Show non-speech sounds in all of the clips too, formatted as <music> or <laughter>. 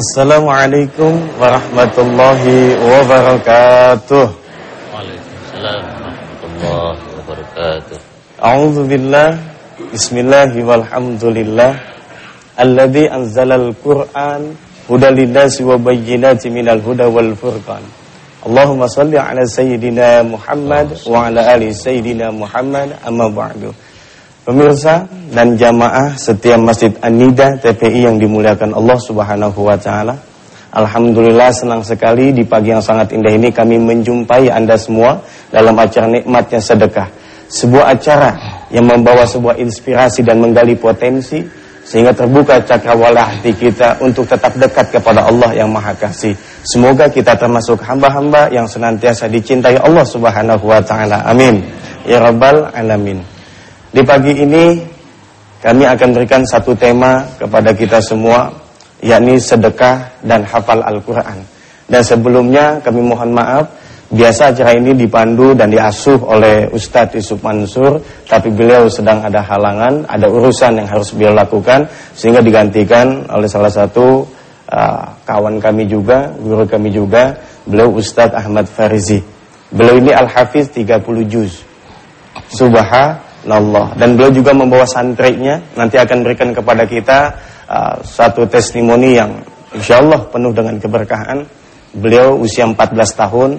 Assalamualaikum warahmatullahi wabarakatuh. Waalaikumsalam warahmatullahi wabarakatuh. A'udzu billah. Bismillahi walhamdulillah. Alladzi anzalal Qur'an hudal linnasi wa bayyinatin minal huda wal furqan. Allahumma salli ala sayyidina Muhammad wa ala ali sayyidina Muhammad amma ba'du. Pemirsa dan jamaah setiap Masjid An-Nida TPI yang dimuliakan Allah Subhanahu wa taala. Alhamdulillah senang sekali di pagi yang sangat indah ini kami menjumpai Anda semua dalam acara nikmatnya sedekah. Sebuah acara yang membawa sebuah inspirasi dan menggali potensi sehingga terbuka cakrawala hati kita untuk tetap dekat kepada Allah yang Maha Kasih. Semoga kita termasuk hamba-hamba yang senantiasa dicintai Allah Subhanahu wa taala. Amin. Ya rabbal alamin. Di pagi ini kami akan berikan satu tema kepada kita semua yakni sedekah dan hafal Al-Qur'an. Dan sebelumnya kami mohon maaf biasa acara ini dipandu dan diasuh oleh Ustadz Yusuf Mansur tapi beliau sedang ada halangan, ada urusan yang harus beliau lakukan sehingga digantikan oleh salah satu uh, kawan kami juga, guru kami juga, beliau Ustadz Ahmad Farizi. Beliau ini Al-Hafiz 30 juz. Subha Allah dan beliau juga membawa santrinya nanti akan berikan kepada kita uh, satu testimoni yang insya Allah penuh dengan keberkahan. Beliau usia 14 tahun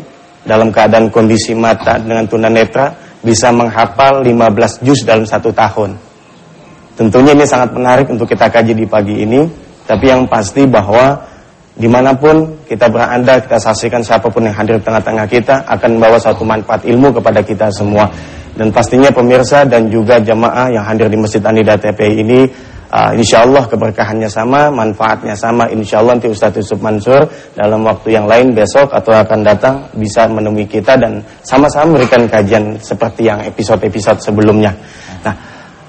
dalam keadaan kondisi mata dengan tunanetra bisa menghafal 15 juz dalam satu tahun. Tentunya ini sangat menarik untuk kita kaji di pagi ini tapi yang pasti bahwa di mana pun kita berada kita saksikan siapa pun yang hadir di tengah-tengah kita akan membawa satu manfaat ilmu kepada kita semua. Dan pastinya pemirsa dan juga jamaah yang hadir di Masjid Anida TPI ini uh, Insya Allah keberkahannya sama, manfaatnya sama. Insya Allah nanti Ustadz Yusuf Mansur dalam waktu yang lain besok atau akan datang bisa menemui kita dan sama-sama memberikan kajian seperti yang episode-episode sebelumnya. Nah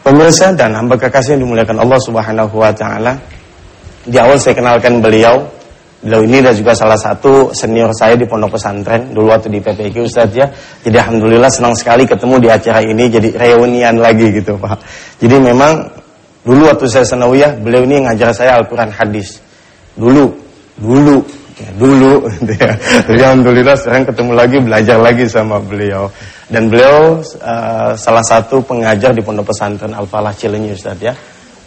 pemirsa dan hamba kekasih yang dimuliakan Allah Subhanahu Wa Taala Di awal saya kenalkan beliau Beliau ini dan juga salah satu senior saya di pondok pesantren dulu waktu di PPQ Ustadz ya. Jadi alhamdulillah senang sekali ketemu di acara ini jadi reunian lagi gitu Pak. Jadi memang dulu waktu saya senawiyah beliau ini ngajar saya Al-Qur'an hadis. Dulu, dulu ya, dulu <laughs> gitu ya. Jadi alhamdulillah sekarang ketemu lagi belajar lagi sama beliau. Dan beliau uh, salah satu pengajar di pondok pesantren Al-Falah Cilenyi Ustadz ya.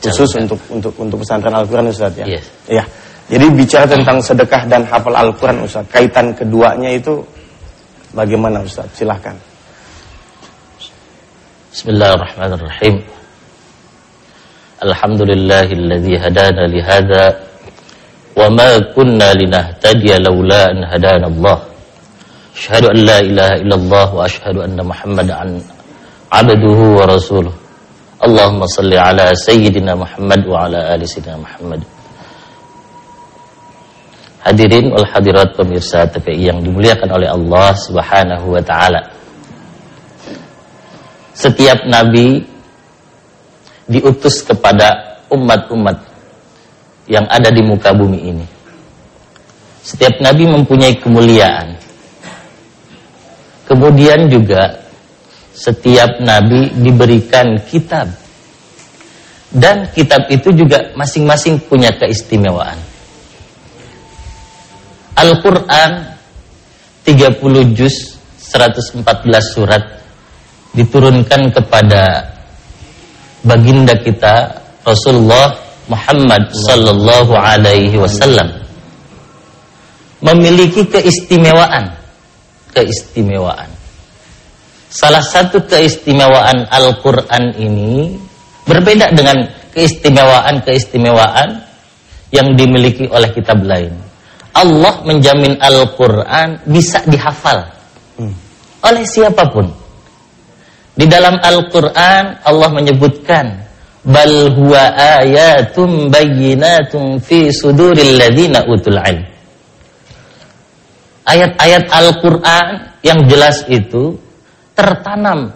Khusus untuk untuk untuk pesantren Al-Qur'an Ustadz ya. Yes. Iya. Jadi bicara tentang sedekah dan hafal Al-Quran Ustaz Kaitan keduanya itu Bagaimana Ustaz? Silahkan Bismillahirrahmanirrahim. Alhamdulillahilladzi hadana lihada Wa ma kunna linahtadiya lawla an hadana Allah. Ashhadu an la ilaha illallah Wa ashhadu anna muhammadan Abduhu wa rasuluh. Allahumma salli ala sayyidina Muhammad Wa ala ali sayyidina Muhammad Hadirin wal hadirat pemirsa TPI yang dimuliakan oleh Allah Subhanahu wa taala. Setiap nabi diutus kepada umat-umat yang ada di muka bumi ini. Setiap nabi mempunyai kemuliaan. Kemudian juga setiap nabi diberikan kitab. Dan kitab itu juga masing-masing punya keistimewaan. Al-Quran 30 juz 114 surat diturunkan kepada baginda kita Rasulullah Muhammad sallallahu alaihi wasallam. Memiliki keistimewaan keistimewaan. Salah satu keistimewaan Al-Qur'an ini berbeda dengan keistimewaan-keistimewaan yang dimiliki oleh kitab lain Allah menjamin Al-Quran bisa dihafal hmm. oleh siapa pun. Di dalam Al-Quran Allah menyebutkan bal huwa ayatum bayyinatum fi suduril ladina utul ilm. Ayat-ayat Al-Quran yang jelas itu tertanam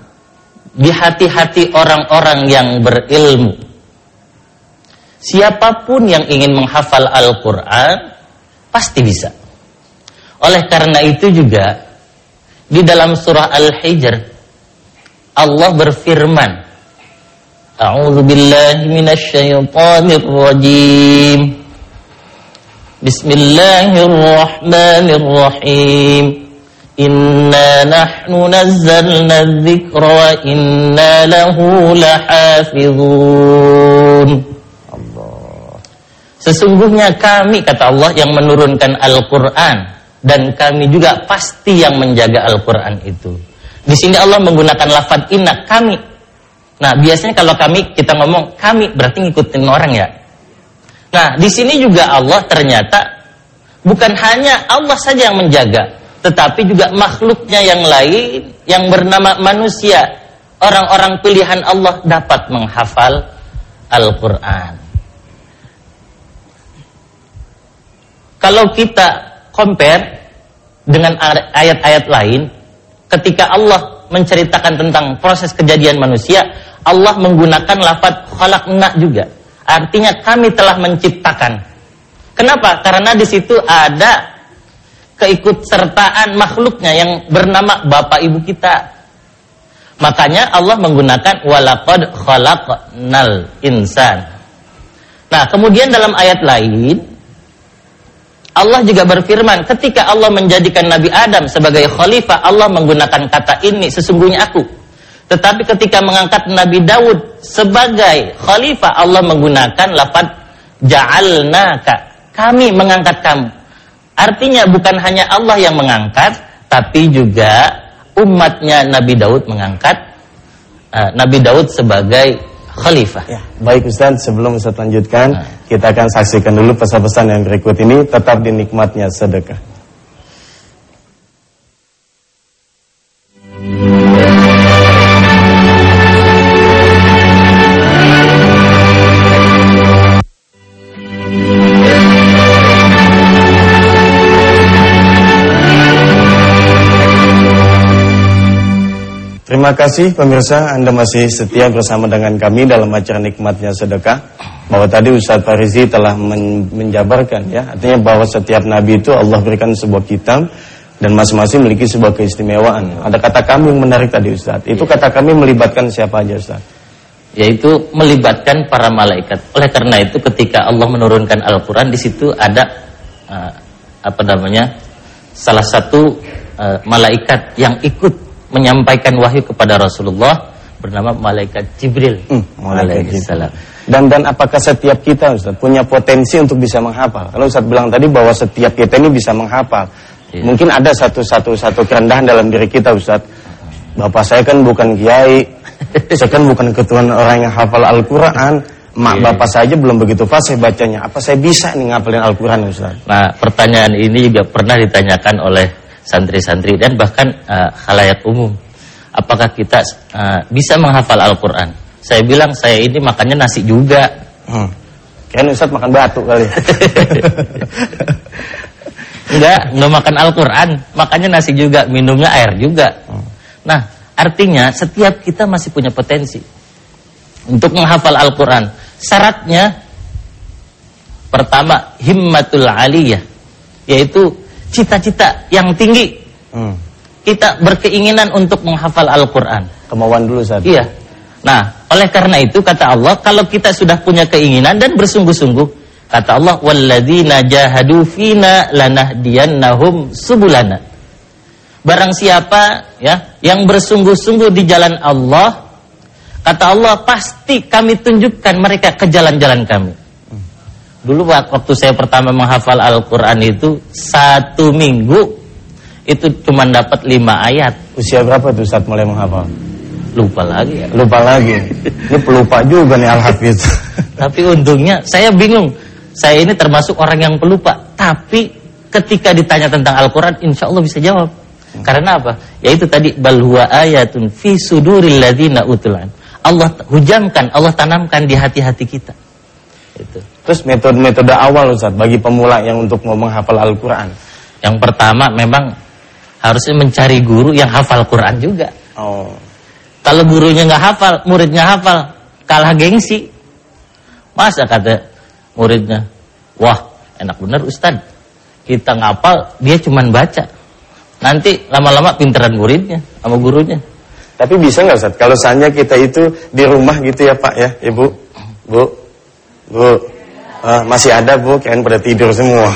di hati-hati orang-orang yang berilmu. Siapa pun yang ingin menghafal Al-Quran Pasti bisa. Oleh karena itu juga di dalam surah Al-Hijr Allah berfirman A'udzu billahi minasyaitonir rajim Bismillahirrahmanirrahim. Inna nahnu nazzalna dzikra wa inna lahu lahafizun. Sesungguhnya kami kata Allah yang menurunkan Al-Qur'an dan kami juga pasti yang menjaga Al-Qur'an itu. Di sini Allah menggunakan lafaz inna kami. Nah, biasanya kalau kami kita ngomong kami berarti ngikutin orang ya. Nah, di sini juga Allah ternyata bukan hanya Allah saja yang menjaga, tetapi juga makhluknya yang lain yang bernama manusia, orang-orang pilihan Allah dapat menghafal Al-Qur'an. Kalau kita compare dengan ayat-ayat lain, ketika Allah menceritakan tentang proses kejadian manusia, Allah menggunakan lafaz khalaqna juga. Artinya kami telah menciptakan. Kenapa? Karena di situ ada keikutsertaan makhluknya yang bernama bapak ibu kita. Makanya Allah menggunakan walaqad khalaqnal insan. Nah, kemudian dalam ayat lain Allah juga berfirman ketika Allah menjadikan Nabi Adam sebagai khalifah Allah menggunakan kata ini sesungguhnya aku. Tetapi ketika mengangkat Nabi Daud sebagai khalifah Allah menggunakan lafaz ja'alnaka. Kami mengangkat kamu. Artinya bukan hanya Allah yang mengangkat, tapi juga umatnya Nabi Daud mengangkat uh, Nabi Daud sebagai khalifah. Ya, baik Ustaz, sebelum Ustaz lanjutkan, nah. kita akan saksikan dulu pesan-pesan yang berikut ini tetap dinikmatnya sedekah. Terima kasih pemirsa. Anda masih setia bersama dengan kami dalam acara nikmatnya sedekah. Bahwa tadi Ustaz Farizi telah men menjabarkan ya. Artinya bahwa setiap Nabi itu Allah berikan sebuah kitab Dan masing-masing memiliki sebuah keistimewaan. Ada kata kami yang menarik tadi Ustaz Itu ya. kata kami melibatkan siapa aja Ustaz Yaitu melibatkan para malaikat. Oleh karena itu ketika Allah menurunkan Al-Quran di situ ada uh, Apa namanya Salah satu uh, malaikat yang ikut menyampaikan wahyu kepada Rasulullah bernama malaikat Jibril. Hmm, malaikat Jibril. Dan dan apakah setiap kita Ustaz punya potensi untuk bisa menghafal? Kalau Ustaz bilang tadi bahwa setiap kita ini bisa menghafal. Iya. Mungkin ada satu satu satu kerendahan dalam diri kita Ustaz. Bapak saya kan bukan kiai, saya kan bukan ketua orang yang hafal Al-Qur'an. Mak iya. bapak saja belum begitu fasih bacanya. Apa saya bisa nih ngapalin Al-Qur'an Ustaz? Nah, pertanyaan ini juga pernah ditanyakan oleh santri-santri dan bahkan uh, khalayak umum. Apakah kita uh, bisa menghafal Al-Quran? Saya bilang saya ini makannya nasi juga. Hmm. Kayaknya Ustaz makan batu kali. <laughs> enggak, enggak makan Al-Quran, makannya nasi juga, minumnya air juga. Hmm. Nah, artinya setiap kita masih punya potensi untuk menghafal Al-Quran. Syaratnya pertama himmatul aliyah, yaitu cita-cita yang tinggi. Hmm. Kita berkeinginan untuk menghafal Al-Quran. Kemauan dulu saat. Iya. Nah, oleh karena itu kata Allah, kalau kita sudah punya keinginan dan bersungguh-sungguh, kata Allah, "Walladzina jahadu fina lanahdiyannahum subulana." Barang siapa ya yang bersungguh-sungguh di jalan Allah, kata Allah pasti kami tunjukkan mereka ke jalan-jalan kami. Dulu waktu saya pertama menghafal Al-Quran itu Satu minggu Itu cuma dapat lima ayat. Usia berapa tuh saat mulai menghafal? Lupa lagi ya. Lupa lagi. Ini pelupa juga nih Al-Hafiz. <laughs> Tapi untungnya saya bingung. Saya ini termasuk orang yang pelupa. Tapi ketika ditanya tentang Al-Quran Insya Allah bisa jawab. Karena apa? Yaitu tadi Balhuwa ayatun fi suduril ladhina utulan Allah hujamkan, Allah tanamkan di hati-hati kita. Itu. Terus metode-metode awal Ustaz bagi pemula yang untuk mau menghafal Al-Qur'an. Yang pertama memang harusnya mencari guru yang hafal Quran juga. Oh. Kalau gurunya nggak hafal, muridnya hafal, kalah gengsi. Masa kata muridnya, "Wah, enak bener Ustaz. Kita ngapal, dia cuman baca." Nanti lama-lama pinteran muridnya sama gurunya. Tapi bisa nggak Ustaz? Kalau misalnya kita itu di rumah gitu ya Pak ya, Ibu? Bu, Bu. Uh, masih ada bu, kalian pada tidur semua.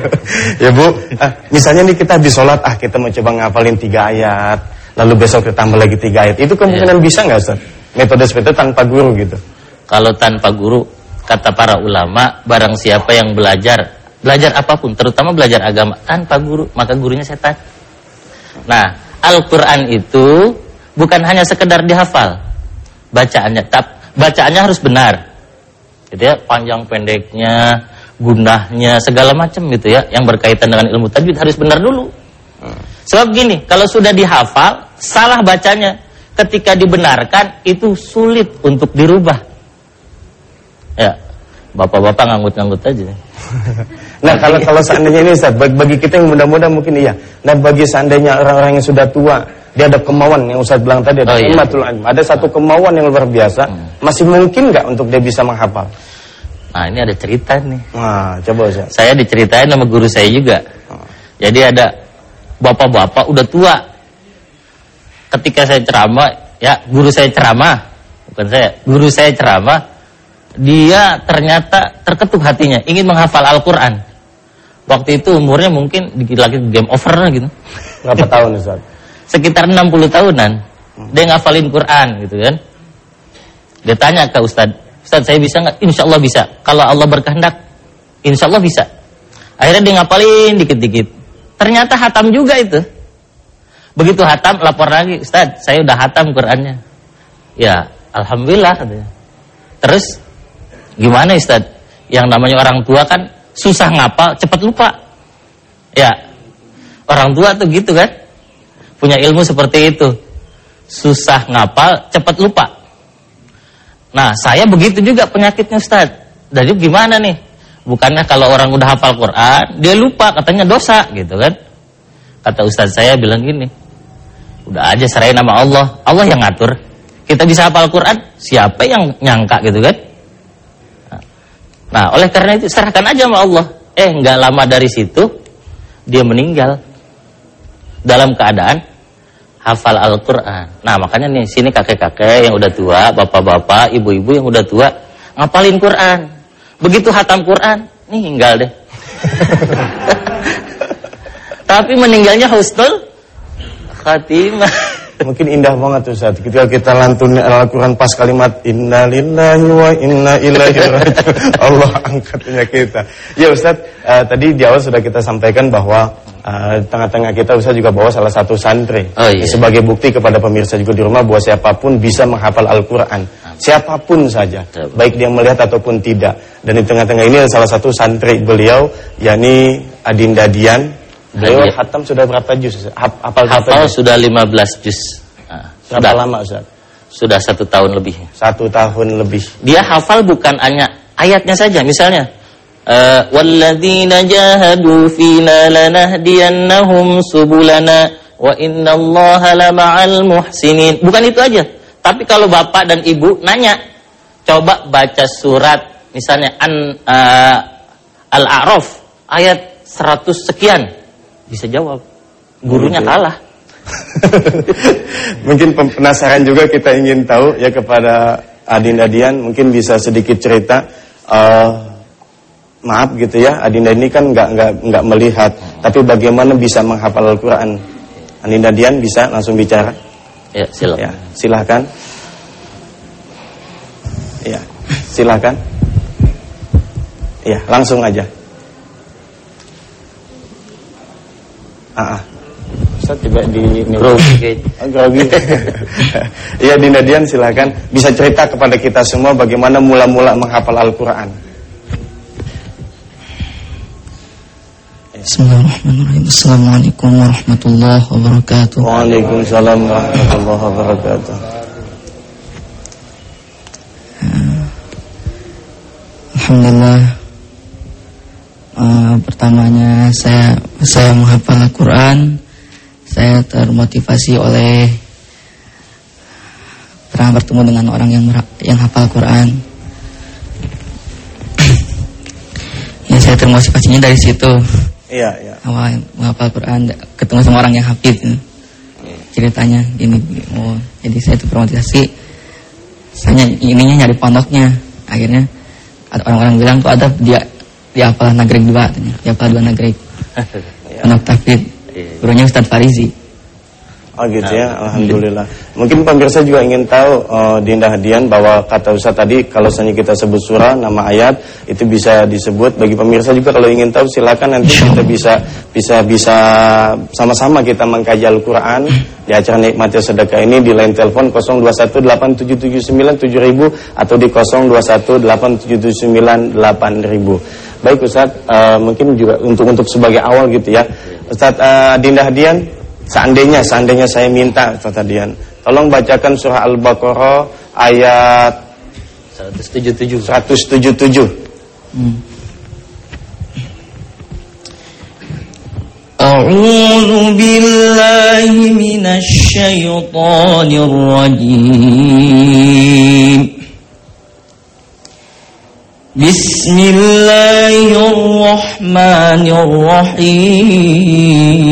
<laughs> ya bu, uh, misalnya nih kita di sholat, ah kita mau coba ngapalin tiga ayat, lalu besok kita tambah lagi tiga ayat. Itu kemungkinan yeah. bisa nggak Ustaz? Metode seperti itu tanpa guru gitu. Kalau tanpa guru, kata para ulama, barang siapa yang belajar, belajar apa pun, terutama belajar agama tanpa guru, maka gurunya setan. Nah, Al-Quran itu bukan hanya sekedar dihafal, bacaannya, tap, bacaannya harus benar gitu ya panjang pendeknya gunahnya segala macam gitu ya yang berkaitan dengan ilmu tajwid harus benar dulu. Hmm. sebab gini kalau sudah dihafal salah bacanya. Ketika dibenarkan itu sulit untuk dirubah. Ya bapak-bapak nganggut-nganggut aja. <laughs> Nah kalau kalau seandainya ini Ustaz, bagi, bagi kita yang muda-muda mungkin iya. Nah bagi seandainya orang-orang yang sudah tua dia ada kemauan yang Ustaz bilang tadi ada oh, iya. Ada satu kemauan yang luar biasa. Hmm. Masih mungkin nggak untuk dia bisa menghafal? Nah, ini ada cerita nih. Nah, coba Ustaz. Saya diceritain sama guru saya juga. Hmm. Jadi ada bapak-bapak udah tua. Ketika saya ceramah, ya guru saya ceramah, bukan saya, guru saya ceramah, dia ternyata terketuk hatinya, ingin menghafal Al-Quran. Waktu itu umurnya mungkin dikit lagi game over gitu. Berapa tahun Ustaz? Sekitar 60 tahunan. Dia ngafalin Quran gitu kan. Dia tanya ke Ustadz Ustadz saya bisa nggak? Insya Allah bisa. Kalau Allah berkehendak Insya Allah bisa. Akhirnya dia ngapalin dikit-dikit. Ternyata hatam juga itu. Begitu hatam lapor lagi Ustadz saya udah hatam Qurannya. Ya Alhamdulillah katanya. Terus gimana Ustadz yang namanya orang tua kan susah ngapal cepat lupa. Ya orang tua tuh gitu kan punya ilmu seperti itu. Susah ngapal, cepat lupa. Nah, saya begitu juga penyakitnya Ustaz. Jadi gimana nih? Bukannya kalau orang udah hafal Quran, dia lupa, katanya dosa gitu kan. Kata Ustaz saya bilang gini, udah aja serahin nama Allah, Allah yang ngatur. Kita bisa hafal Quran, siapa yang nyangka gitu kan? Nah, oleh karena itu serahkan aja sama Allah. Eh, nggak lama dari situ dia meninggal dalam keadaan hafal Al-Quran. Nah makanya nih sini kakek-kakek yang udah tua, bapak-bapak, ibu-ibu yang udah tua ngapalin Quran. Begitu hatam Quran, nih tinggal deh. <laughs> Tapi meninggalnya husnul khatimah. <laughs> Mungkin indah banget tuh saat ketika kita lantun Al-Quran pas kalimat Inna lillahi wa inna ilaihi. <laughs> Allah angkatnya kita. Ya Ustaz, uh, tadi di awal sudah kita sampaikan bahwa uh, tengah-tengah kita Ustaz juga bawa salah satu santri. Oh, iya. Sebagai bukti kepada pemirsa juga di rumah bahwa siapa pun bisa menghafal Al-Quran. Siapa pun saja, baik dia melihat ataupun tidak. Dan di tengah-tengah ini salah satu santri beliau, yakni Adinda Dian Beliau hatam sudah berapa juz? Hafal, Hafal sudah 15 juz. Nah, berapa sudah, lama Ustaz? Sudah satu tahun lebih. Satu tahun lebih. Dia hafal bukan hanya ayatnya saja. Misalnya, uh, walladzina jahadu fina lanahdiyannahum subulana wa innallaha lama'al muhsinin. Bukan itu aja. Tapi kalau bapak dan ibu nanya, coba baca surat misalnya an uh, Al-A'raf ayat 100 sekian bisa jawab. Gurunya kalah. <laughs> mungkin penasaran juga kita ingin tahu ya kepada Adinda Dian mungkin bisa sedikit cerita uh, maaf gitu ya Adinda ini kan nggak nggak nggak melihat hmm. tapi bagaimana bisa menghafal Al-Qur'an Adinda Dian bisa langsung bicara ya silakan ya, silakan ya silakan ya langsung aja Ah, ah. Ustaz coba di grogi. Oh, grogi. <laughs> Iya Dinda Dian silakan bisa cerita kepada kita semua bagaimana mula-mula menghafal Al-Qur'an. Bismillahirrahmanirrahim. Assalamualaikum warahmatullahi wabarakatuh. Waalaikumsalam warahmatullahi wabarakatuh. Alhamdulillah uh, pertamanya saya saya menghafal Al-Quran saya termotivasi oleh pernah bertemu dengan orang yang yang hafal Quran ya saya termotivasinya dari situ iya iya. awal menghafal Quran ketemu sama orang yang hafid ceritanya gini oh jadi saya termotivasi saya ininya nyari pondoknya. Akhirnya ada orang-orang bilang tuh ada dia dia apa nagrek dua? Katanya dia apa dua nagrek anak tafid Iya. gurunya Ustadz Farizi Oh gitu ya, Alhamdulillah. Mungkin pemirsa juga ingin tahu uh, Dinda Hadian bahwa kata Ustaz tadi kalau misalnya kita sebut surah, nama ayat itu bisa disebut. Bagi pemirsa juga kalau ingin tahu silakan nanti kita bisa bisa bisa sama-sama kita mengkaji Al-Qur'an di acara Nikmatnya Sedekah ini di line telepon 0218779000 atau di 02187798.000. Baik Ustaz, uh, mungkin juga untuk untuk sebagai awal gitu ya. Ustaz uh, Dinda Hadian Seandainya, seandainya saya minta Ustaz Hadian, tolong bacakan surah Al-Baqarah ayat 177. 177. أعوذ بالله من الشيطان الرجيم بسم الله الرحمن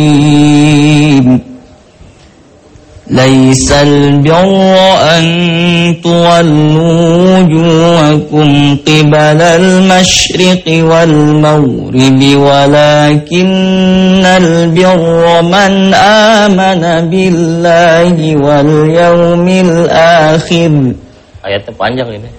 الرحيم ليس البر أن تولوا وجوهكم قبل المشرق والمغرب ولكن البر من آمن بالله واليوم الآخر Ayatnya panjang ini.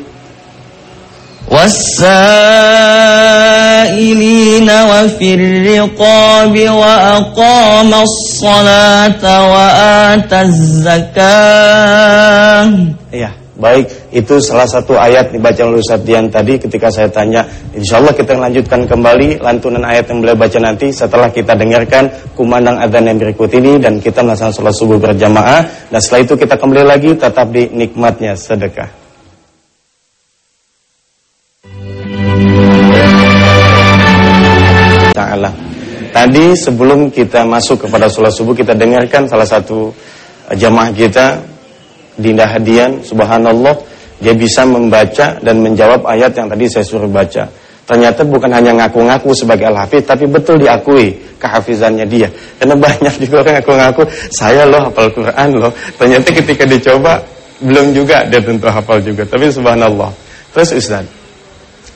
والسائلين وفي الرقاب وأقام الصلاة وآتى الزكاة Iya, baik. Itu salah satu ayat dibaca oleh Ustaz Dian tadi ketika saya tanya. Insya Allah kita lanjutkan kembali lantunan ayat yang beliau baca nanti setelah kita dengarkan kumandang adzan yang berikut ini dan kita melaksanakan sholat subuh berjamaah. Dan setelah itu kita kembali lagi tetap di nikmatnya sedekah. Tadi sebelum kita masuk kepada sholat subuh kita dengarkan salah satu eh, jamaah kita Dinda Hadian, subhanallah, dia bisa membaca dan menjawab ayat yang tadi saya suruh baca. Ternyata bukan hanya ngaku-ngaku sebagai al-hafiz, tapi betul diakui kehafizannya dia. Karena banyak juga orang ngaku-ngaku, saya loh hafal Quran loh. Ternyata ketika dicoba, belum juga dia tentu hafal juga. Tapi subhanallah. Terus Ustaz,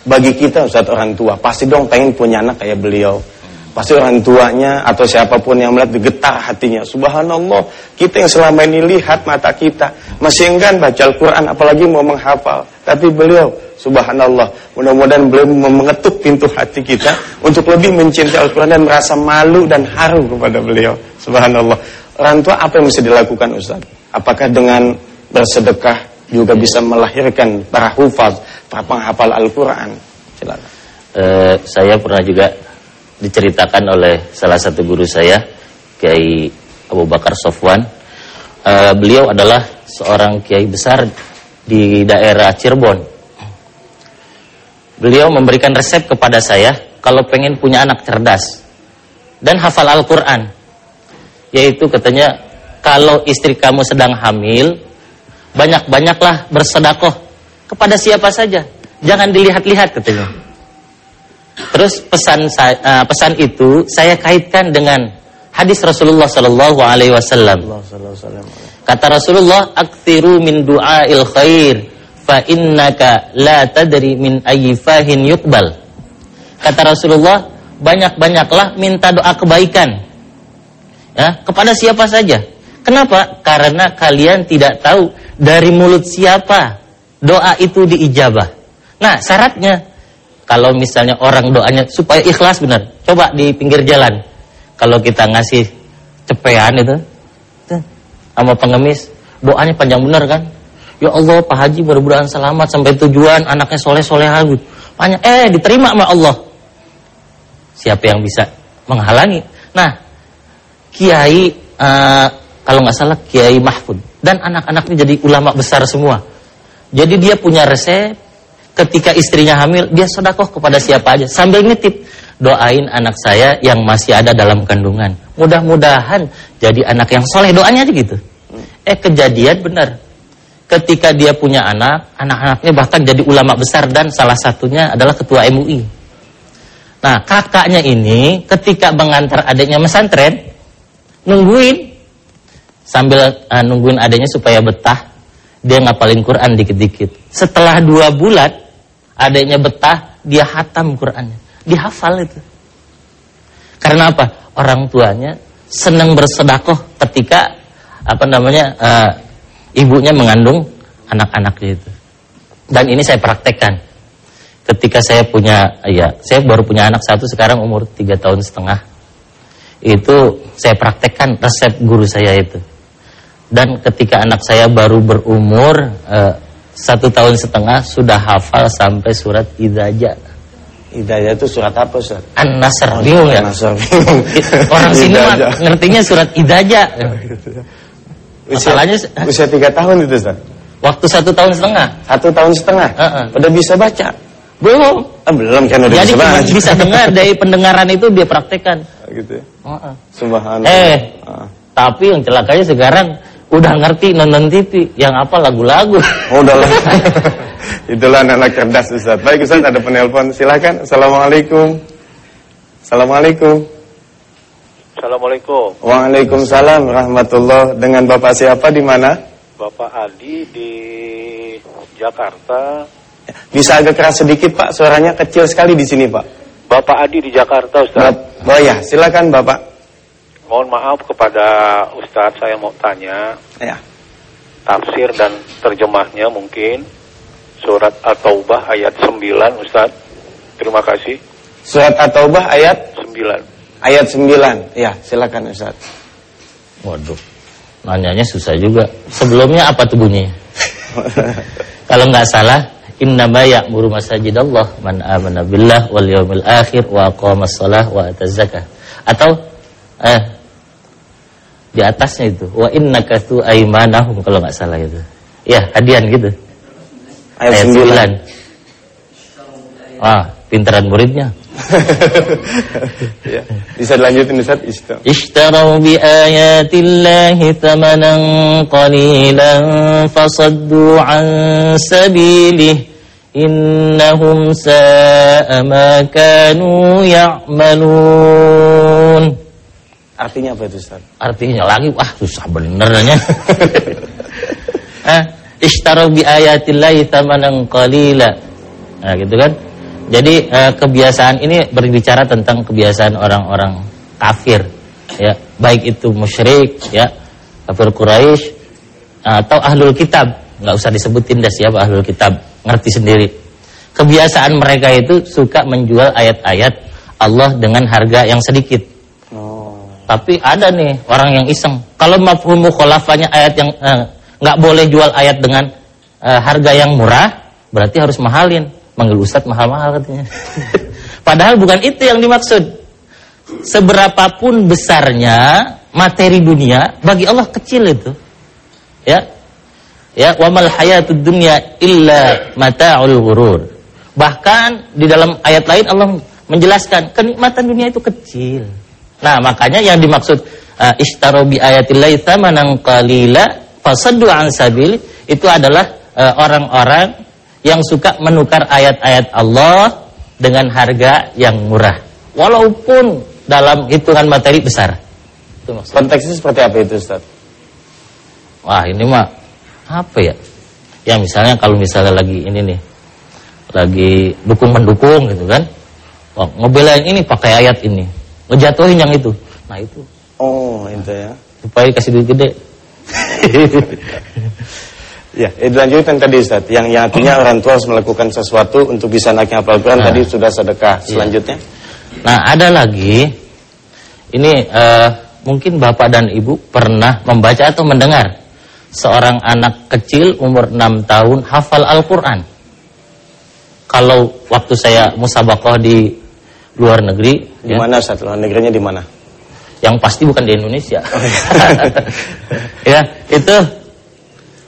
bagi kita Ustaz orang tua, pasti dong pengen punya anak kayak beliau. Pasti orang tuanya atau siapa pun yang melihat getar hatinya. Subhanallah, kita yang selama ini lihat mata kita masih enggan baca Al-Quran, apalagi mau menghafal. Tapi beliau, subhanallah, mudah-mudahan beliau mengetuk pintu hati kita untuk lebih mencintai Al-Quran dan merasa malu dan haru kepada beliau. Subhanallah. Orang tua apa yang bisa dilakukan Ustaz? Apakah dengan bersedekah juga bisa melahirkan para hufaz, para penghafal Al-Quran? Silakan. Eh, saya pernah juga diceritakan oleh salah satu guru saya, Kiai Abu Bakar Sofwan. Eh, beliau adalah seorang kiai besar di daerah Cirebon. Beliau memberikan resep kepada saya kalau pengen punya anak cerdas dan hafal Al-Quran. Yaitu katanya, kalau istri kamu sedang hamil, banyak-banyaklah bersedakoh kepada siapa saja. Jangan dilihat-lihat katanya. Terus pesan saya, eh, pesan itu saya kaitkan dengan hadis Rasulullah Sallallahu Alaihi Wasallam. Kata Rasulullah, "Aktsiru min du'ail khair, fa innaka la tadri min ayyi fahin yuqbal." Kata Rasulullah, banyak-banyaklah minta doa kebaikan. Ya, kepada siapa saja. Kenapa? Karena kalian tidak tahu dari mulut siapa doa itu diijabah. Nah, syaratnya kalau misalnya orang doanya supaya ikhlas benar. Coba di pinggir jalan. Kalau kita ngasih cepean itu sama pengemis, doanya panjang benar kan? Ya Allah, Pak Haji mudah-mudahan selamat sampai tujuan, anaknya soleh-soleh gitu. Banyak eh diterima sama Allah. Siapa yang bisa menghalangi? Nah, Kiai eh, kalau nggak salah Kiai Mahfud dan anak-anaknya jadi ulama besar semua. Jadi dia punya resep ketika istrinya hamil, dia sodakoh kepada siapa aja. Sambil nitip, doain anak saya yang masih ada dalam kandungan. Mudah-mudahan jadi anak yang soleh. Doanya aja gitu. Eh kejadian benar. Ketika dia punya anak, anak-anaknya bahkan jadi ulama besar dan salah satunya adalah ketua MUI. Nah kakaknya ini ketika mengantar adiknya mesantren, nungguin sambil uh, nungguin adiknya supaya betah dia ngapalin Quran dikit-dikit. Setelah dua bulan, adanya betah, dia hatam Qurannya. Dihafal itu. Karena apa? Orang tuanya senang bersedakoh ketika apa namanya uh, ibunya mengandung anak-anaknya itu. Dan ini saya praktekkan. Ketika saya punya, ya, saya baru punya anak satu sekarang umur tiga tahun setengah. Itu saya praktekkan resep guru saya itu dan ketika anak saya baru berumur uh, satu tahun setengah sudah hafal sampai surat idaja. Idaja itu surat apa Ustaz? An-Nasr, oh, bingung ya? Nasr, bingung. <laughs> Orang sini mah ngertinya surat idaja. <laughs> Masalahnya usia tiga tahun itu Ustaz? Waktu satu tahun setengah. Satu tahun setengah? Uh -uh. Udah bisa baca? Belum. Ah, belum kan udah Jadi bisa baca. bisa dengar dari <laughs> pendengaran itu dia praktekkan. Gitu ya? Uh -uh. Subhanallah. Eh, uh. tapi yang celakanya sekarang udah ngerti nonton TV yang apa lagu-lagu. Oh, udah lah. <laughs> Itulah anak-anak cerdas Ustaz. Baik Ustaz ada penelpon. Silakan. Assalamualaikum. Assalamualaikum. Assalamualaikum. Waalaikumsalam rahmatullah. Dengan Bapak siapa di mana? Bapak Adi di Jakarta. Bisa agak keras sedikit Pak, suaranya kecil sekali di sini Pak. Bapak Adi di Jakarta Ustaz. Oh ya, silakan Bapak. Mohon maaf kepada Ustadz saya mau tanya ya. tafsir dan terjemahnya mungkin surat At-Taubah ayat 9 Ustadz. Terima kasih. Surat At-Taubah ayat 9. Ayat 9. Ya, silakan Ustadz. Waduh. Nanyanya susah juga. Sebelumnya apa tuh bunyinya? <laughs> Kalau nggak salah, innama ya'muru masajidallah man amana billah wal yawmil akhir wa aqama shalah wa ataz Atau eh di atasnya itu. Wa innaka tu aimanahum kalau nggak salah itu. Ya hadian gitu. Ayat, ayat 9 ah pintaran muridnya. Ya, bisa dilanjutin Ustaz? Ishtarau bi ayatillahi thamanan qalilan fasaddu an sabilih. Innahum sa'a ma kanu ya'malun Artinya apa itu Ustaz? Artinya lagi wah susah benernya. eh, ishtaru bi ayatillahi tamanan qalila. Nah, gitu kan? Jadi eh, kebiasaan ini berbicara tentang kebiasaan orang-orang kafir ya, baik itu musyrik ya, kafir Quraisy atau ahlul kitab. nggak usah disebutin dah siapa ahlul kitab, ngerti sendiri. Kebiasaan mereka itu suka menjual ayat-ayat Allah dengan harga yang sedikit. Tapi ada nih orang yang iseng. Kalau mafhum mukhalafahnya ayat yang eh, nggak eh, boleh jual ayat dengan eh, harga yang murah, berarti harus mahalin. Manggil mahal-mahal katanya. <laughs> Padahal bukan itu yang dimaksud. Seberapapun besarnya materi dunia, bagi Allah kecil itu. Ya. Ya, wa mal hayatud dunya illa mata'ul ghurur. Bahkan di dalam ayat lain Allah menjelaskan kenikmatan dunia itu kecil. Nah, makanya yang dimaksud uh, ishtaru bi ayatillahi tsamanan qalila fasaddu an sabil itu adalah uh, orang-orang uh, yang suka menukar ayat-ayat Allah dengan harga yang murah. Walaupun dalam hitungan materi besar. Itu maksudnya. Konteksnya seperti apa itu, Ustaz? Wah, ini mah apa ya? Ya misalnya kalau misalnya lagi ini nih. Lagi dukung-mendukung gitu kan. Wah, ngebelain ini pakai ayat ini ngejatuhin yang itu nah itu oh itu ya supaya kasih duit gede <laughs> Ya, itu lanjutan tadi Ustaz. Yang, yang artinya <clears throat> orang tua harus melakukan sesuatu untuk bisa naiknya hafal Quran nah, tadi sudah sedekah. Iya. Selanjutnya. Nah, ada lagi ini uh, mungkin Bapak dan Ibu pernah membaca atau mendengar seorang anak kecil umur 6 tahun hafal Al-Qur'an. Kalau waktu saya musabakoh di luar negeri. Di ya. mana saat luar negerinya di mana? Yang pasti bukan di Indonesia. Oh, iya. <laughs> ya, itu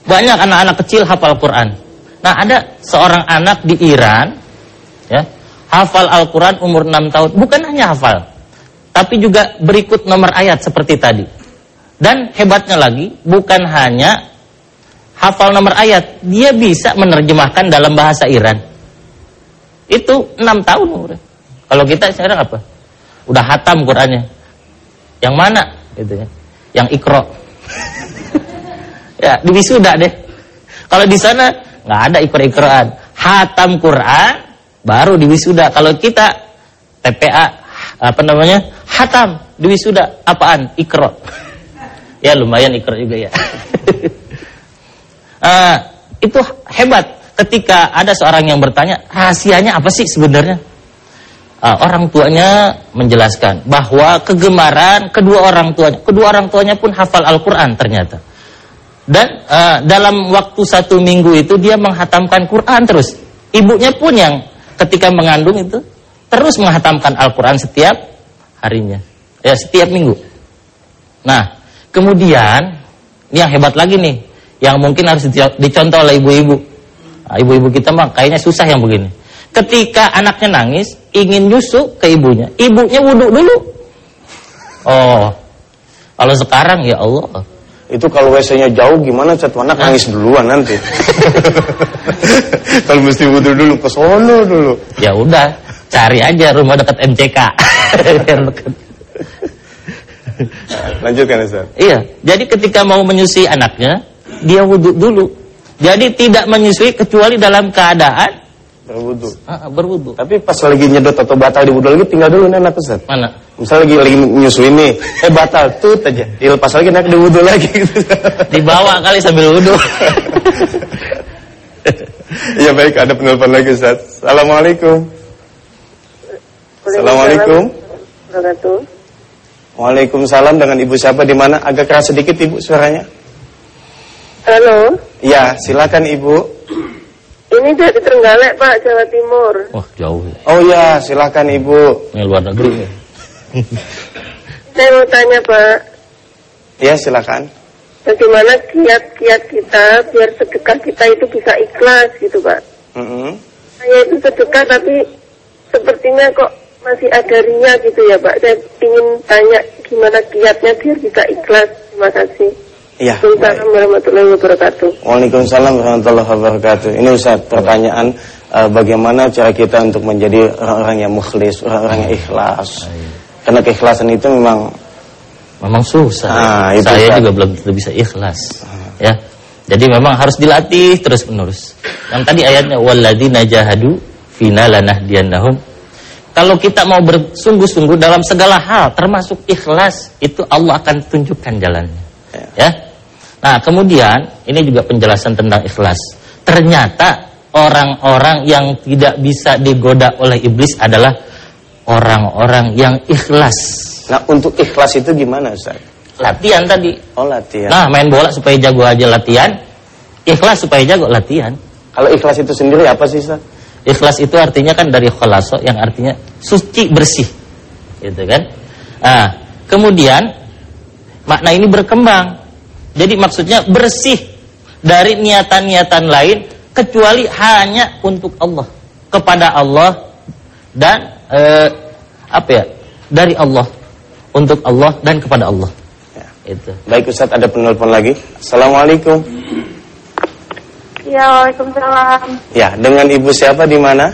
banyak anak-anak kecil hafal Quran. Nah, ada seorang anak di Iran ya, hafal Al-Qur'an umur 6 tahun. Bukan hanya hafal, tapi juga berikut nomor ayat seperti tadi. Dan hebatnya lagi, bukan hanya hafal nomor ayat, dia bisa menerjemahkan dalam bahasa Iran. Itu 6 tahun umurnya. Kalau kita sekarang apa? Udah hatam Qur'annya. Yang mana? Gitu ya. Yang ikro. <laughs> ya, di wisuda deh. Kalau di sana nggak ada ikro-ikroan. Hatam Quran baru di wisuda. Kalau kita TPA apa namanya? Hatam di wisuda. Apaan? Ikro. <laughs> ya lumayan ikro juga ya. uh, <laughs> itu hebat ketika ada seorang yang bertanya rahasianya apa sih sebenarnya uh, orang tuanya menjelaskan bahwa kegemaran kedua orang tuanya, kedua orang tuanya pun hafal Al-Quran ternyata. Dan uh, dalam waktu satu minggu itu dia menghatamkan Quran terus. Ibunya pun yang ketika mengandung itu terus menghatamkan Al-Quran setiap harinya, ya setiap minggu. Nah, kemudian ini yang hebat lagi nih, yang mungkin harus dicontoh oleh ibu-ibu. Nah, ibu-ibu kita mah kayaknya susah yang begini. Ketika anaknya nangis, ingin nyusu ke ibunya, ibunya wudhu dulu. Oh, kalau sekarang ya Allah. Itu kalau WC-nya jauh gimana cat anak nangis duluan nanti. <laughs> kalau mesti wudhu dulu ke sono dulu. Ya udah, cari aja rumah dekat MCK. <laughs> Lanjutkan Ustaz. Iya, jadi ketika mau menyusui anaknya, dia wudhu dulu. Jadi tidak menyusui kecuali dalam keadaan Berwudu. Ah, berwudu. Tapi pas lagi nyedot atau batal di wudu lagi tinggal dulu nih anak Ustaz. Mana? Misal lagi lagi nyusuin nih, eh batal tut aja. Dilepas lagi naik di wudu lagi. <laughs> Dibawa kali sambil wudu. <laughs> Iya baik, ada penelpon lagi Ustaz. Assalamualaikum. Assalamualaikum. Waalaikumsalam dengan Ibu siapa di mana? Agak keras sedikit Ibu suaranya. Halo, Ya, silakan Ibu. Ini dari Trenggalek Pak, Jawa Timur. Wah, jauh ya. Oh ya, silakan Ibu. Ini luar negeri. ya. <laughs> Saya mau tanya Pak, Ya, silakan. bagaimana kiat-kiat kita biar sedekah kita itu bisa ikhlas gitu Pak. Mm-mm. Saya itu sedekah tapi sepertinya kok masih ada ria gitu ya Pak. Saya ingin tanya gimana kiatnya biar bisa ikhlas. Terima kasih. Iya. Assalamualaikum warahmatullahi wabarakatuh. Waalaikumsalam warahmatullahi wabarakatuh. Ini Ustaz pertanyaan eh, bagaimana cara kita untuk menjadi orang-orang yang mukhlis, orang-orang yang ikhlas. Karena keikhlasan itu memang Memang susah. Ah, ya. itu Saya juga belum tentu bisa ikhlas. Ya. Jadi memang harus dilatih terus menerus. Yang tadi ayatnya walladzina jahadu fina lanahdiyannahum. Kalau kita mau bersungguh-sungguh dalam segala hal termasuk ikhlas, itu Allah akan tunjukkan jalannya. Ya. Nah, kemudian ini juga penjelasan tentang ikhlas. Ternyata orang-orang yang tidak bisa digoda oleh iblis adalah orang-orang yang ikhlas. Nah, untuk ikhlas itu gimana, Ustaz? Latihan tadi. Oh, latihan. Nah, main bola supaya jago aja latihan. Ikhlas supaya jago latihan. Kalau ikhlas itu sendiri apa sih, Ustaz? Ikhlas itu artinya kan dari kholaso yang artinya suci bersih. Gitu kan? Nah, kemudian makna ini berkembang. Jadi maksudnya bersih dari niatan-niatan lain kecuali hanya untuk Allah, kepada Allah dan eh, apa ya? Dari Allah, untuk Allah dan kepada Allah. Ya. Itu. Baik, Ustaz, ada penelpon lagi. Assalamualaikum. Ya, Waalaikumsalam. Ya, dengan Ibu siapa di mana?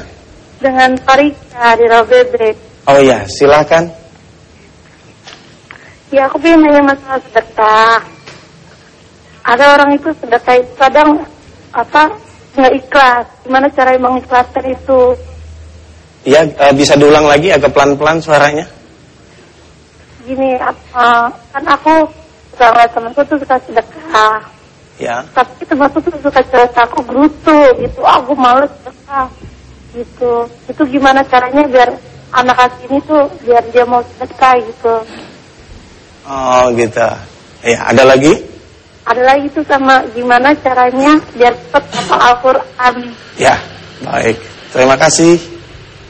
Dengan Farika di Rawabebek. Oh ya, silakan. Ya aku pengen nanya masalah sedekah. Ada orang itu sedekah itu kadang apa nggak ikhlas. Gimana cara mengikhlaskan itu? Ya, eh, bisa diulang lagi agak pelan-pelan suaranya. Gini apa? Kan aku ngeliat temanku tuh suka sedekah. Ya. Tapi temanku tuh suka cerita aku gerutu gitu. Aku males sedekah gitu. Itu gimana caranya biar anak hati ini tuh biar dia mau sedekah gitu. Oh, gitu. Ya, ada lagi? Ada lagi tuh sama gimana caranya biar cepet hafal Al-Quran. Ya, baik. Terima kasih.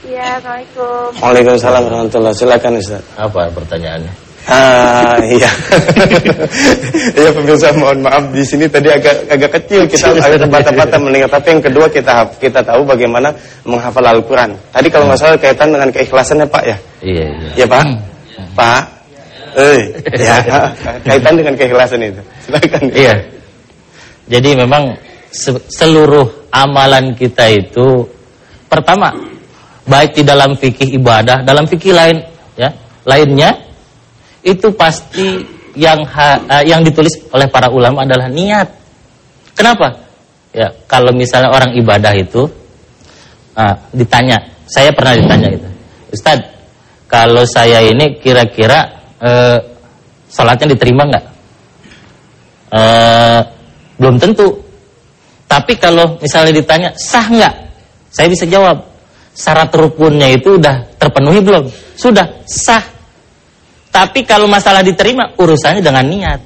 Iya, Assalamualaikum. Waalaikumsalam warahmatullahi Silakan Ustaz. Apa pertanyaannya? Ah iya. Iya <laughs> pemirsa mohon maaf di sini tadi agak agak kecil kita <laughs> agak terbata-bata mendengar tapi yang kedua kita kita tahu bagaimana menghafal Al-Qur'an. Tadi kalau nggak salah kaitan dengan keikhlasannya Pak ya. Iya, iya. Iya Pak. Pak. Eh, <laughs> ya kaitan dengan keikhlasan itu. Silakan. Iya. Jadi memang se- seluruh amalan kita itu pertama baik di dalam fikih ibadah, dalam fikih lain ya, lainnya itu pasti yang ha- eh, yang ditulis oleh para ulama adalah niat. Kenapa? Ya, kalau misalnya orang ibadah itu ah, ditanya, saya pernah ditanya itu, Ustadz, kalau saya ini kira-kira eh, sholatnya diterima nggak? Eh, belum tentu. Tapi kalau misalnya ditanya sah nggak, saya bisa jawab syarat rukunnya itu udah terpenuhi belum? Sudah sah. Tapi kalau masalah diterima urusannya dengan niat,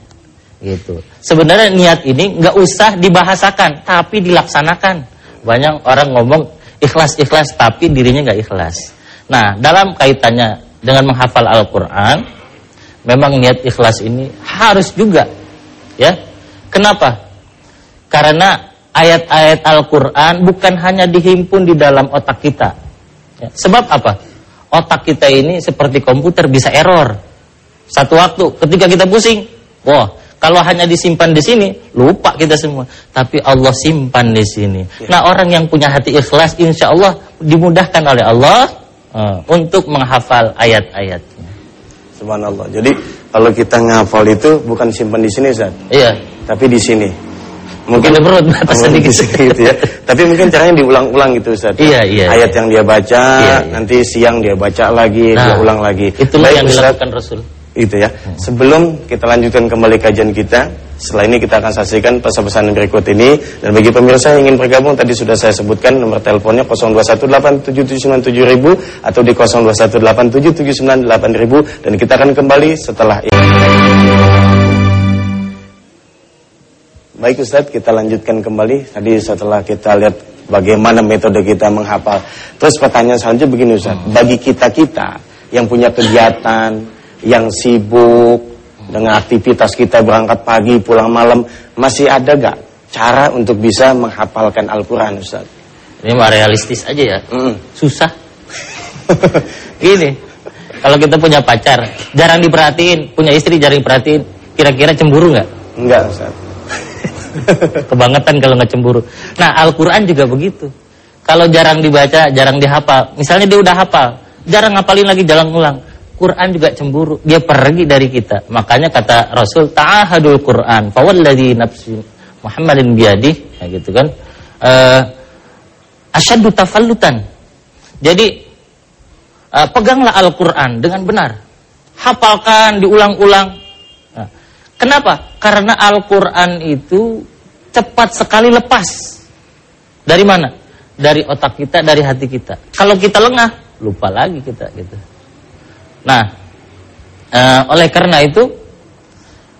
gitu. Sebenarnya niat ini nggak usah dibahasakan, tapi dilaksanakan. Banyak orang ngomong ikhlas ikhlas, tapi dirinya nggak ikhlas. Nah, dalam kaitannya dengan menghafal Al-Quran, memang niat ikhlas ini harus juga, ya. Kenapa? Karena ayat-ayat Al-Quran bukan hanya dihimpun di dalam otak kita. Ya, Sebab apa? Otak kita ini seperti komputer bisa error. Satu waktu ketika kita pusing, wah kalau hanya disimpan di sini lupa kita semua. Tapi Allah simpan di sini. Nah orang yang punya hati ikhlas, insya Allah dimudahkan oleh Allah eh, untuk menghafal ayat-ayatnya. Subhanallah. Jadi kalau kita ngafal itu bukan simpan di sini Ustaz, Iya. tapi di sini. Ada perut <laughs> batas mungkin sedikit. bisa gitu ya. Tapi mungkin caranya diulang-ulang gitu Ustaz. Iya, iya, Ayat iya. yang dia baca, Iya, iya. nanti siang dia baca lagi, dia ulang lagi. Itulah Baik, yang Ustaz. dilakukan Rasul. Itu ya. Sebelum kita lanjutkan kembali kajian kita, setelah ini kita akan saksikan pesan-pesan berikut ini dan bagi pemirsa yang ingin bergabung tadi sudah saya sebutkan nomor teleponnya 0218779000 atau di 021877908000 dan kita akan kembali setelah ini. Baik Ustadz, kita lanjutkan kembali. Tadi setelah kita lihat bagaimana metode kita menghafal. Terus pertanyaan selanjutnya begini Ustadz. Bagi kita-kita yang punya kegiatan, yang sibuk, dengan aktivitas kita berangkat pagi, pulang malam, masih ada gak cara untuk bisa menghafalkan Al-Quran Ustadz? Ini mah realistis aja ya. Mm. Susah. <laughs> Gini, kalau kita punya pacar, jarang diperhatiin, punya istri jarang diperhatiin, kira-kira cemburu nggak? Enggak Ustadz. <laughs> Kebangetan kalau nggak cemburu. Nah, Al-Quran juga begitu. Kalau jarang dibaca, jarang dihafal. Misalnya dia udah hafal, jarang ngapalin lagi, jarang ngulang. Quran juga cemburu, dia pergi dari kita. Makanya kata Rasul, ta'ahadul Quran, fawalladhi nafsi Muhammadin biyadih, ya gitu kan. Eh, asyaddu tafallutan. Jadi eh, peganglah Al-Quran dengan benar. Hafalkan, diulang-ulang. Nah, kenapa? Karena Al-Quran itu cepat sekali lepas. Dari mana? Dari otak kita, dari hati kita. Kalau kita lengah, lupa lagi kita gitu. Nah, eh, oleh karena itu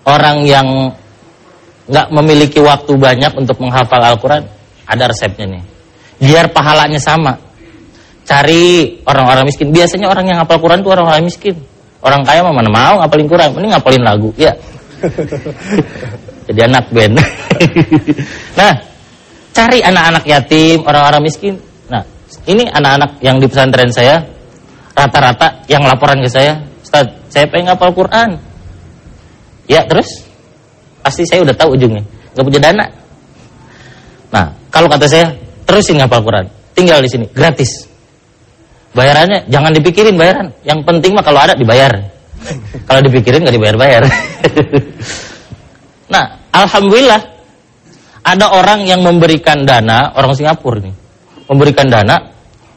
orang yang nggak memiliki waktu banyak untuk menghafal Al-Quran, ada resepnya nih. Biar pahalanya sama. Cari orang-orang miskin. Biasanya orang yang hafal Quran itu orang-orang miskin. Orang kaya mah mana mau ngapalin Quran, mending ngapalin lagu. Ya. <laughs> Jadi anak band. <laughs> nah, cari anak-anak yatim, orang-orang miskin. Nah, ini anak-anak yang di pesantren saya rata-rata yang laporan ke saya, Ustaz, saya pengen ngapal Quran. Ya, terus pasti saya udah tahu ujungnya, nggak punya dana. Nah, kalau kata saya, terusin ngapal Quran, tinggal di sini, gratis. Bayarannya jangan dipikirin bayaran, yang penting mah kalau ada dibayar. <laughs> kalau dipikirin nggak dibayar-bayar. <laughs> nah, alhamdulillah ada orang yang memberikan dana, orang Singapura nih, memberikan dana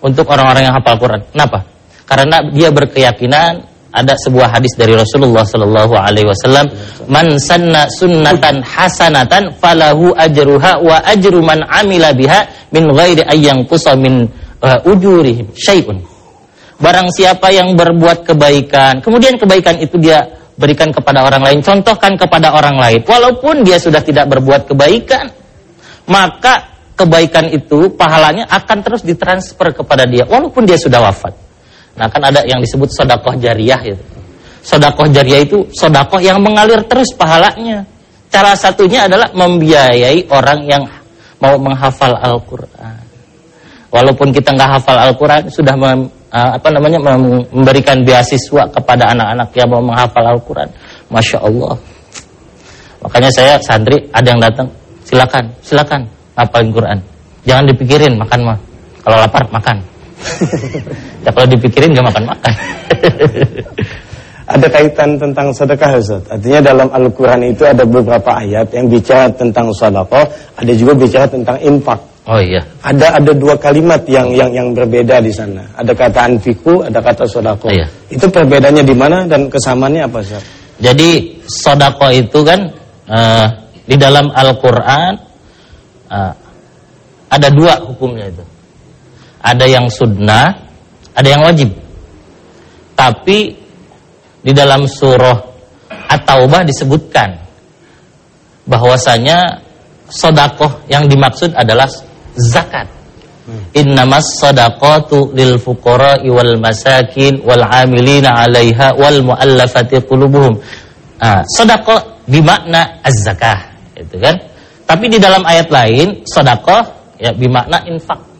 untuk orang-orang yang hafal Quran. Kenapa? Karena dia berkeyakinan ada sebuah hadis dari Rasulullah Sallallahu Alaihi Wasallam, "Man sanna sunnatan hasanatan falahu ajruha wa ajru man amila biha min ghairi ayyang qusa min uh, ujurihim syai'un." Barang siapa yang berbuat kebaikan, kemudian kebaikan itu dia berikan kepada orang lain, contohkan kepada orang lain, walaupun dia sudah tidak berbuat kebaikan, maka kebaikan itu pahalanya akan terus ditransfer kepada dia, walaupun dia sudah wafat. Nah kan ada yang disebut sodakoh jariah itu. Sodakoh jariah itu sodakoh yang mengalir terus pahalanya. Cara satunya adalah membiayai orang yang mau menghafal Al-Quran. Walaupun kita nggak hafal Al-Quran, sudah mem, uh, apa namanya memberikan beasiswa kepada anak-anak yang mau menghafal Al-Quran. Masya Allah. Makanya saya santri ada yang datang, silakan, silakan hafalin Quran. Jangan dipikirin makan mah. Kalau lapar makan. Ya kalau dipikirin nggak makan makan. ada kaitan tentang sedekah Ustaz. Artinya dalam Al-Quran itu ada beberapa ayat yang bicara tentang sedekah, ada juga bicara tentang infak. Oh iya. Ada ada dua kalimat yang yang yang berbeda di sana. Ada kata anfiku, ada kata sedekah. Iya. Itu perbedaannya di mana dan kesamaannya apa Ustaz? Jadi sedekah itu kan uh, di dalam Al-Qur'an uh, ada dua hukumnya itu. Ada yang sunnah, ada yang wajib. Tapi di dalam surah At-Taubah disebutkan bahwasanya sodakoh yang dimaksud adalah zakat. Hmm. Innamas sadaqatu lil fuqara'i wal masakin wal 'amilina 'alaiha wal mu'allafati qulubuhum. Ah, sedekah bimakna az-zakah, itu kan? Tapi di dalam ayat lain sedekah ya bimakna infak.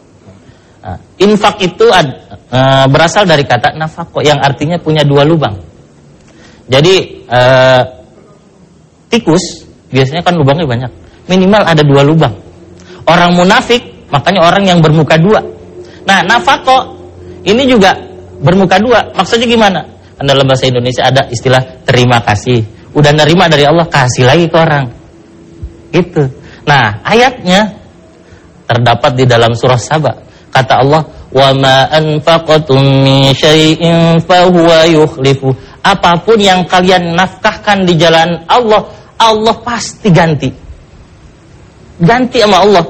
Infak itu ad, uh, berasal dari kata nafkah yang artinya punya dua lubang. Jadi uh, tikus biasanya kan lubangnya banyak. Minimal ada dua lubang. Orang munafik makanya orang yang bermuka dua. Nah, nafkah ini juga bermuka dua. Maksudnya gimana? Kan dalam bahasa Indonesia ada istilah terima kasih. Udah nerima dari Allah kasih lagi ke orang. Itu. Nah, ayatnya terdapat di dalam surah Saba. Kata Allah, "Wa ma anfaqatum min syai'in fahuwa yukhlifu." Apa pun yang kalian nafkahkan di jalan Allah, Allah pasti ganti. Ganti sama Allah.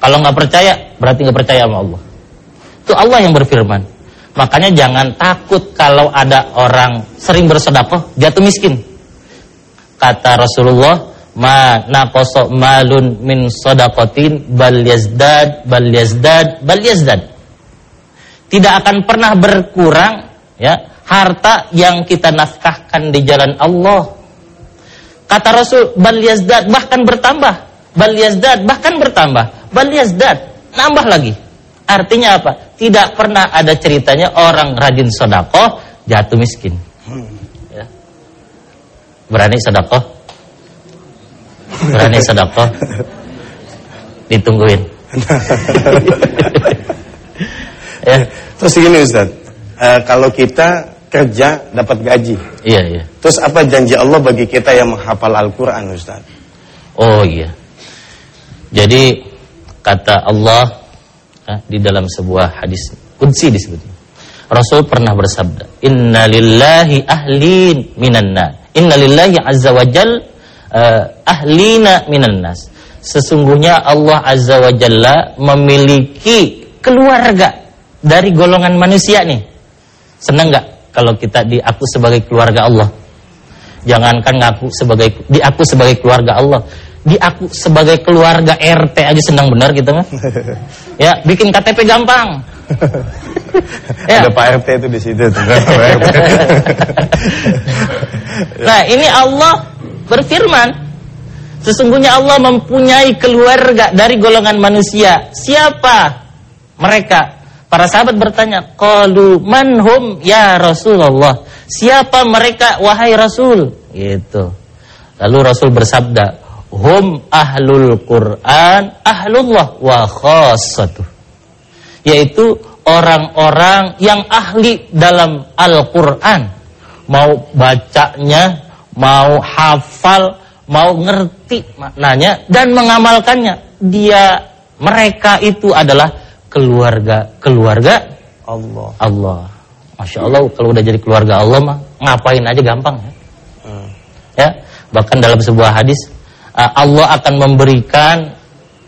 Kalau nggak percaya, berarti nggak percaya sama Allah. Itu Allah yang berfirman. Makanya jangan takut kalau ada orang sering bersedekah jatuh miskin. Kata Rasulullah, ma naqasa malun min sadaqatin bal yazdad bal yazdad bal yazdad. Tidak akan pernah berkurang ya harta yang kita nafkahkan di jalan Allah. Kata Rasul bal yazdad bahkan bertambah. Bal yazdad bahkan bertambah. Bal yazdad nambah lagi. Artinya apa? Tidak pernah ada ceritanya orang rajin sedekah jatuh miskin. Ya. berani sedekah berani sedekah? Ditungguin. <laughs> Ya. Terus gini Ustaz. Uh, kalau kita kerja dapat gaji. Iya iya. Terus apa janji Allah bagi kita yang menghafal Al-Quran Ustaz? Oh iya. Jadi kata Allah eh, di dalam sebuah hadis kunci disebut. Rasul pernah bersabda innalillahi ahlin minan nar. Innalillahi azza wajal uh, ahlina minan nas. Sesungguhnya Allah Azza wa Jalla memiliki keluarga dari golongan manusia nih. Senang nggak kalau kita diaku sebagai keluarga Allah? Jangankan ngaku sebagai diaku sebagai keluarga Allah, diaku sebagai keluarga RT aja senang benar gitu mah. <laughs> ya, bikin KTP gampang. <laughs> ya. Ada Pak RT itu di situ <laughs> nah, ini Allah berfirman, sesungguhnya Allah mempunyai keluarga dari golongan manusia. Siapa mereka? Para sahabat bertanya, "Qalu manhum ya Rasulullah?" Siapa mereka wahai Rasul? Gitu. Lalu Rasul bersabda, "Hum ahlul Quran, ahlullah wa khassatuh." Yaitu orang-orang yang ahli dalam Al-Qur'an. Mau bacanya, mau hafal, mau ngerti maknanya dan mengamalkannya. Dia mereka itu adalah keluarga keluarga Allah. Allah. Masya Allah kalau udah jadi keluarga Allah mah ngapain aja gampang ya. Hmm. Ya, bahkan dalam sebuah hadis uh, Allah akan memberikan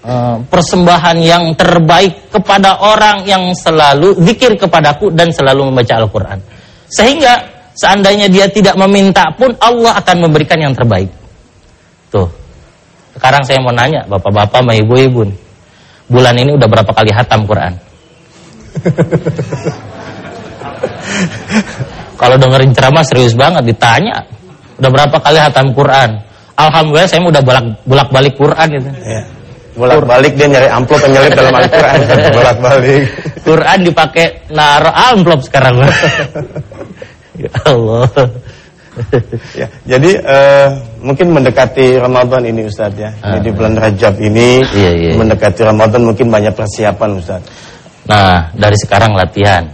uh, persembahan yang terbaik kepada orang yang selalu zikir kepadaku dan selalu membaca Al-Qur'an. Sehingga Seandainya dia tidak meminta pun Allah akan memberikan yang terbaik. Tuh. Sekarang saya mau nanya bapak-bapak sama ibu-ibu. Bulan ini udah berapa kali hatam Quran? <laughs> Kalau dengerin ceramah serius banget ditanya, udah berapa kali hatam Quran? Alhamdulillah saya udah bolak bolak balik Quran gitu. Ya. Bolak-balik dia nyari amplop yang nyelip dalam Al-Quran. <laughs> Bolak-balik. Quran dipakai naruh amplop sekarang. <laughs> ya Allah. <laughs> Ya, jadi eh, mungkin mendekati Ramadan ini Ustadz ya. Ini di bulan Rajab ini Iya, iya. mendekati Ramadan mungkin banyak persiapan Ustadz. Nah, dari sekarang latihan.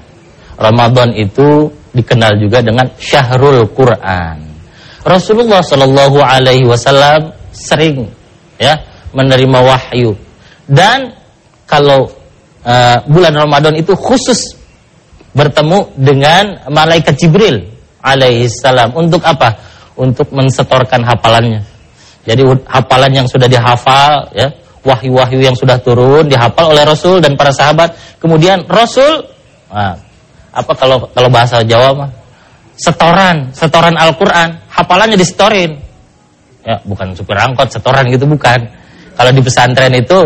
Ramadan itu dikenal juga dengan Syahrul Quran. Rasulullah Shallallahu Alaihi Wasallam sering ya menerima wahyu dan kalau eh, bulan Ramadan itu khusus bertemu dengan malaikat Jibril alaihissalam untuk apa? Untuk mensetorkan hafalannya. Jadi hafalan yang sudah dihafal ya, wahyu-wahyu yang sudah turun dihafal oleh Rasul dan para sahabat. Kemudian Rasul nah, apa kalau kalau bahasa Jawa mah setoran, setoran Al-Qur'an, hafalannya disetorin. Ya, bukan supir angkot setoran gitu bukan. Kalau di pesantren itu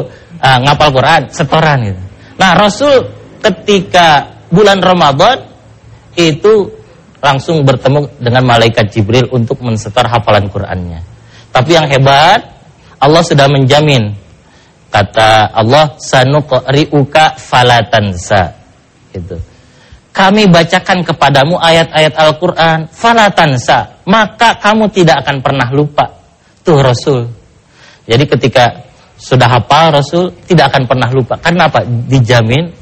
ah, ngapal Quran, setoran gitu. Nah, Rasul ketika bulan Ramadan itu langsung bertemu dengan malaikat Jibril untuk mensetor hafalan Qur'annya. Tapi yang hebat, Allah sudah menjamin. Kata Allah, sanuqri'uka falatansa. Gitu. Kami bacakan kepadamu ayat-ayat Al-Qur'an, falatansa, maka kamu tidak akan pernah lupa. Tuh Rasul. Jadi ketika sudah hafal Rasul tidak akan pernah lupa. Karena apa? Dijamin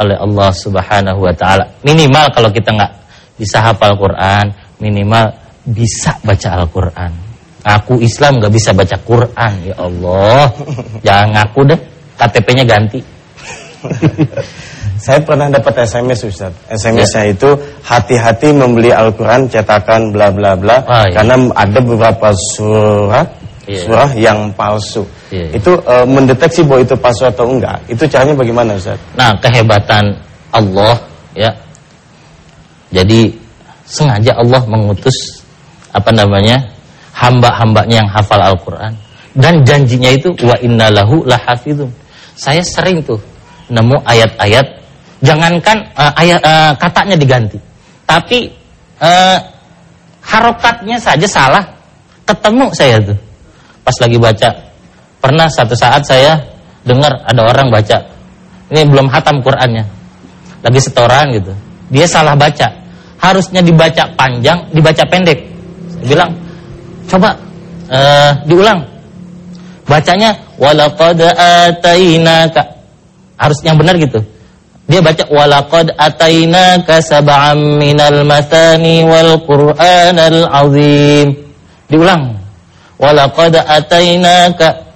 oleh Allah Subhanahu wa taala. Minimal kalau kita nggak bisa hafal Quran, minimal bisa baca Al-Qur'an. Aku Islam nggak bisa baca Quran, ya Allah. <laughs> Jangan ngaku deh, KTP-nya ganti. <laughs> Saya pernah dapat SMS Ustaz. Ya. SMS-nya itu hati-hati membeli Al-Quran cetakan bla bla bla Ah, iya. karena ada beberapa surat Iya. surah yang palsu. Iya. Itu eh, mendeteksi bahwa itu palsu atau enggak. Itu caranya bagaimana Ustaz? Nah, kehebatan Allah ya. Jadi sengaja Allah mengutus apa namanya? hamba-hambanya yang hafal Al-Qur'an dan janjinya itu wa innalahu lahafizun. Saya sering tuh nemu ayat-ayat jangankan eh, ayat eh, katanya diganti. Tapi eh, harokatnya saja salah. Ketemu saya tuh. Pas lagi baca. Pernah satu saat saya dengar ada orang baca. Ini belum hatam Qur'annya. Lagi setoran gitu. Dia salah baca. Harusnya dibaca panjang, dibaca pendek. Saya bilang, coba eh, diulang. Bacanya walaqad atainaka. Harus yang benar gitu. Dia baca walaqad atainaka sab'am minal mathani wal qur'anal azim. Diulang. Walaqad atainaka.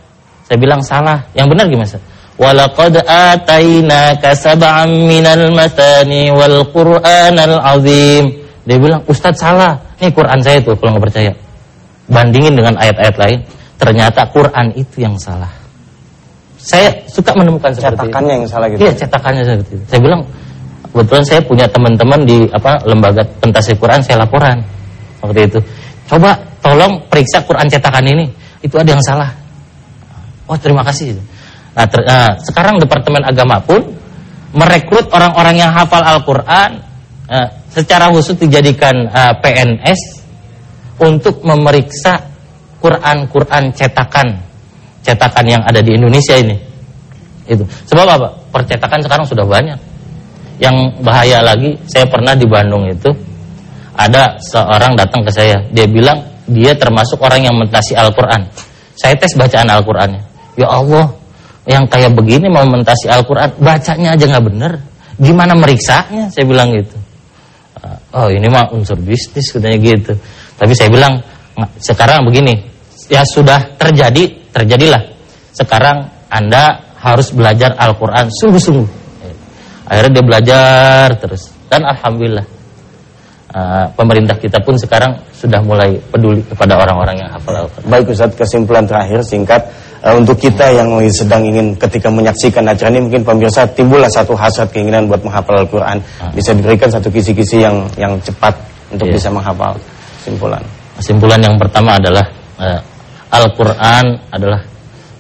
Saya bilang salah. Yang benar gimana? Ustaz? Walaqad atainaka sab'am minal mathani wal qur'anal azim. Dia bilang, "Ustaz salah. Ini Quran saya tuh kalau nggak percaya." Bandingin dengan ayat-ayat lain, ternyata Quran itu yang salah. Saya suka menemukan seperti itu. Cetakannya yang salah gitu. Iya, cetakannya seperti itu. Saya bilang, kebetulan saya punya teman-teman di apa lembaga pentasi Quran, saya laporan waktu itu. Coba tolong periksa Quran cetakan ini, itu ada yang salah. Oh, terima kasih. Nah, ter- nah, sekarang Departemen Agama pun merekrut orang-orang yang hafal Al-Quran eh, secara khusus dijadikan eh, PNS untuk memeriksa Quran-Quran cetakan cetakan yang ada di Indonesia ini. Itu. Sebab apa? Percetakan sekarang sudah banyak. Yang bahaya lagi, saya pernah di Bandung itu ada seorang datang ke saya, dia bilang dia termasuk orang yang mentasi Al-Qur'an. Saya tes bacaan Al-Qur'annya. Ya Allah, yang kayak begini mau mentasi Al-Qur'an, bacanya aja nggak bener. Gimana meriksanya? Saya bilang gitu. Oh, ini mah unsur bisnis katanya gitu. Tapi saya bilang, "Nggak, sekarang begini, ya sudah terjadi, terjadilah. Sekarang Anda harus belajar Al-Quran sungguh-sungguh. Akhirnya dia belajar terus. Dan Alhamdulillah, uh, pemerintah kita pun sekarang sudah mulai peduli kepada orang-orang yang hafal Al-Quran. Baik Ustaz, kesimpulan terakhir singkat Eh, untuk kita yang sedang ingin ketika menyaksikan acara ini mungkin pemirsa timbullah satu hasrat keinginan buat menghafal Al-Qur'an. Bisa diberikan satu kisi-kisi yang yang cepat untuk Iya. bisa menghafal. Kesimpulan. Kesimpulan yang pertama adalah uh, Al-Quran adalah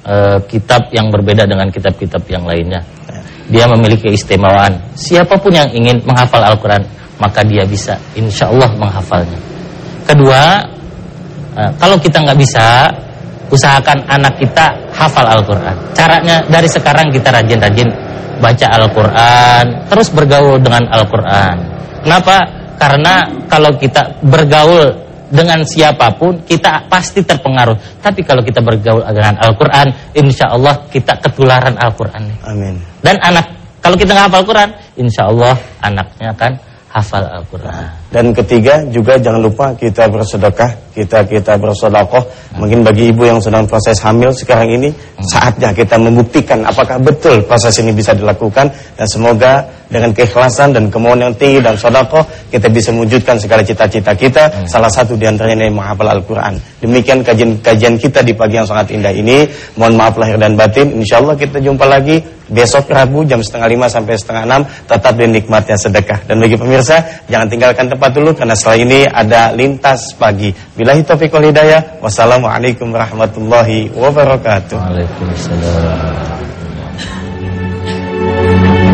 uh, kitab yang berbeda dengan kitab-kitab yang lainnya. Dia memiliki keistimewaan. Siapa pun yang ingin menghafal Al-Quran, maka dia bisa insya Allah menghafalnya. Kedua, kalau kita nggak bisa, usahakan anak kita hafal Al-Quran. Caranya dari sekarang kita rajin-rajin baca Al-Quran, terus bergaul dengan Al-Quran. Kenapa? Karena kalau kita bergaul dengan siapa pun, kita pasti terpengaruh. Tapi kalau kita bergaul dengan Al-Quran, insya Allah kita ketularan Al-Quran. Amin. Dan anak, kalau kita nggak hafal Al-Quran, insya Allah anaknya akan hafal Al-Quran. Dan ketiga juga jangan lupa kita bersedekah, kita kita bersedekah. Mungkin bagi ibu yang sedang proses hamil sekarang ini saatnya kita membuktikan apakah betul proses ini bisa dilakukan dan semoga dengan keikhlasan dan kemauan yang tinggi dan sedekah kita bisa mewujudkan segala cita-cita kita. Salah satu di antaranya ini menghafal Al-Qur'an. Demikian kajian-kajian kita di pagi yang sangat indah ini. Mohon maaf lahir dan batin. Insyaallah kita jumpa lagi besok Rabu jam setengah lima sampai setengah enam tetap dinikmatnya sedekah dan bagi pemirsa jangan tinggalkan tempat dulu karena setelah ini ada lintas pagi bilahi taufiq wal hidayah wassalamualaikum warahmatullahi wabarakatuh Waalaikumsalam.